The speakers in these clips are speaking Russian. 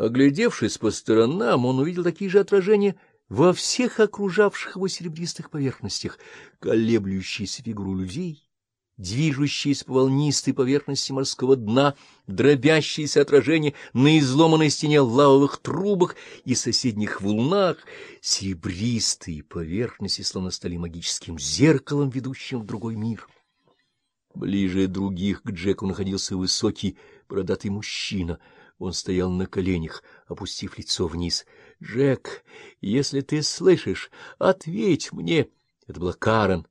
Оглядевшись по сторонам, он увидел такие же отражения во всех окружавших его серебристых поверхностях, колеблющиеся фигуру людей, движущиеся по волнистой поверхности морского дна, дробящиеся отражения на изломанной стене лавовых трубах и соседних волнах, серебристые поверхности словно стали магическим зеркалом, ведущим в другой мир. Ближе других к Джеку находился высокий бородатый мужчина. Он стоял на коленях, опустив лицо вниз. — Джек, если ты слышишь, ответь мне! Это была Карен.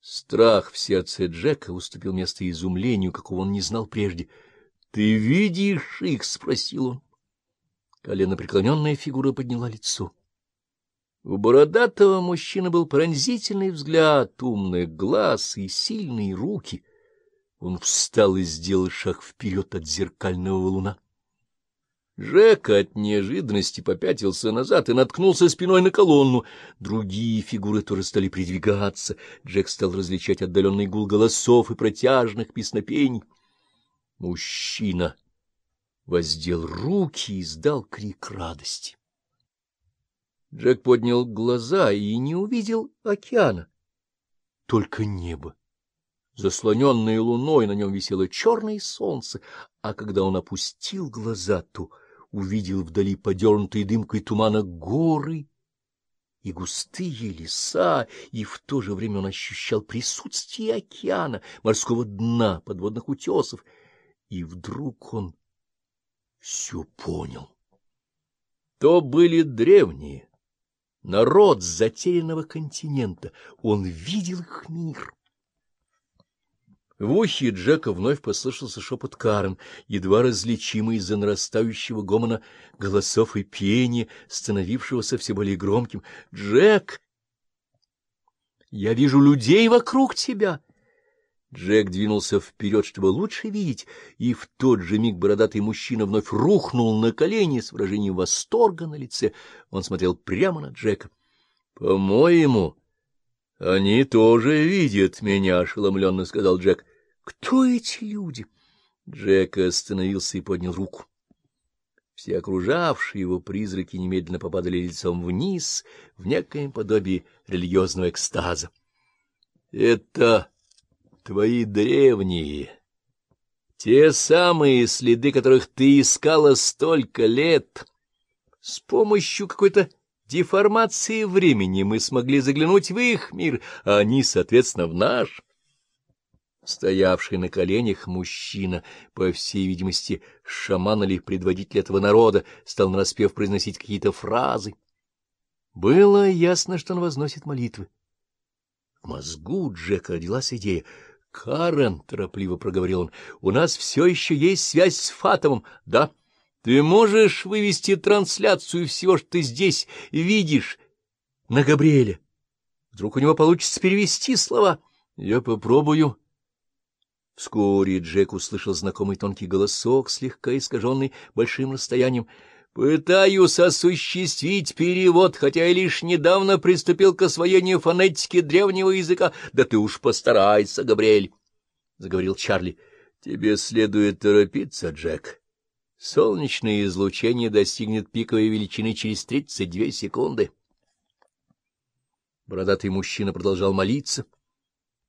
Страх в сердце Джека уступил место изумлению, какого он не знал прежде. — Ты видишь их? — спросил он. Колено преклоненная фигура подняла лицо. У бородатого мужчины был пронзительный взгляд, умный глаз и сильные руки. Он встал и сделал шаг вперед от зеркального луна. Жека от неожиданности попятился назад и наткнулся спиной на колонну. Другие фигуры тоже стали придвигаться. Джек стал различать отдаленный гул голосов и протяжных песнопений. Мужчина воздел руки и издал крик радости. Джек поднял глаза и не увидел океана, только небо. Заслоненное луной на нем висело черное солнце, а когда он опустил глаза, то увидел вдали подернутые дымкой тумана горы и густые леса, и в то же время он ощущал присутствие океана, морского дна, подводных утесов, и вдруг он все понял. То были древние, народ затерянного континента, он видел их мир. В ухе Джека вновь послышался шепот Карен, едва различимый из-за нарастающего гомона голосов и пения, становившегося все более громким. — Джек! Я вижу людей вокруг тебя! Джек двинулся вперед, чтобы лучше видеть, и в тот же миг бородатый мужчина вновь рухнул на колени с выражением восторга на лице. Он смотрел прямо на Джека. — По-моему, они тоже видят меня, — ошеломленно сказал Джек. — Кто эти люди? Джек остановился и поднял руку. Все окружавшие его призраки немедленно попадали лицом вниз в некоем подобии религиозного экстаза. — Это твои древние, те самые следы, которых ты искала столько лет. С помощью какой-то деформации времени мы смогли заглянуть в их мир, а они, соответственно, в наш. Стоявший на коленях мужчина, по всей видимости, шаман или предводитель этого народа, стал нараспев произносить какие-то фразы. Было ясно, что он возносит молитвы. В мозгу Джека родилась идея —— Карен, — торопливо проговорил он, — у нас все еще есть связь с Фатомом, да? Ты можешь вывести трансляцию всего, что ты здесь видишь, на Габриэля? Вдруг у него получится перевести слова? Я попробую. Вскоре Джек услышал знакомый тонкий голосок, слегка искаженный большим расстоянием. Пытаюсь осуществить перевод, хотя я лишь недавно приступил к освоению фонетики древнего языка. Да ты уж постарайся, Габриэль, — заговорил Чарли. — Тебе следует торопиться, Джек. Солнечное излучение достигнет пиковой величины через тридцать две секунды. Бородатый мужчина продолжал молиться.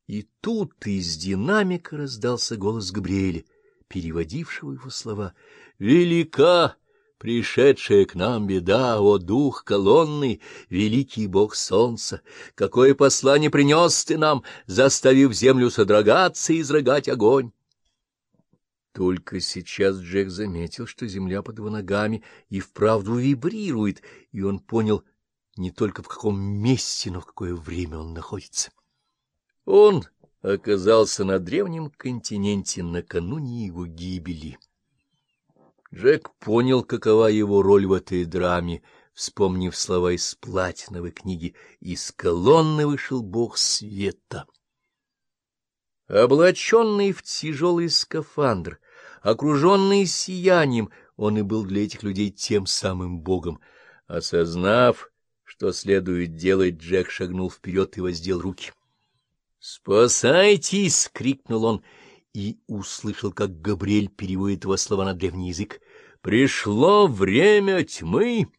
И тут из динамика раздался голос Габриэля, переводившего его слова. «Велика Пришедшая к нам беда, о дух колонны, великий бог солнца, какое послание принес ты нам, заставив землю содрогаться и изрыгать огонь? Только сейчас Джек заметил, что земля под его ногами и вправду вибрирует, и он понял не только в каком месте, но в какое время он находится. Он оказался на древнем континенте накануне его гибели. Джек понял, какова его роль в этой драме, вспомнив слова из платиновой книги «Из колонны вышел бог света». Облаченный в тяжелый скафандр, окруженный сиянием, он и был для этих людей тем самым богом. Осознав, что следует делать, Джек шагнул вперед и воздел руки. «Спасайтесь!» — крикнул он и услышал, как Габриэль переводит его слова на древний язык. Пришло время тьмы,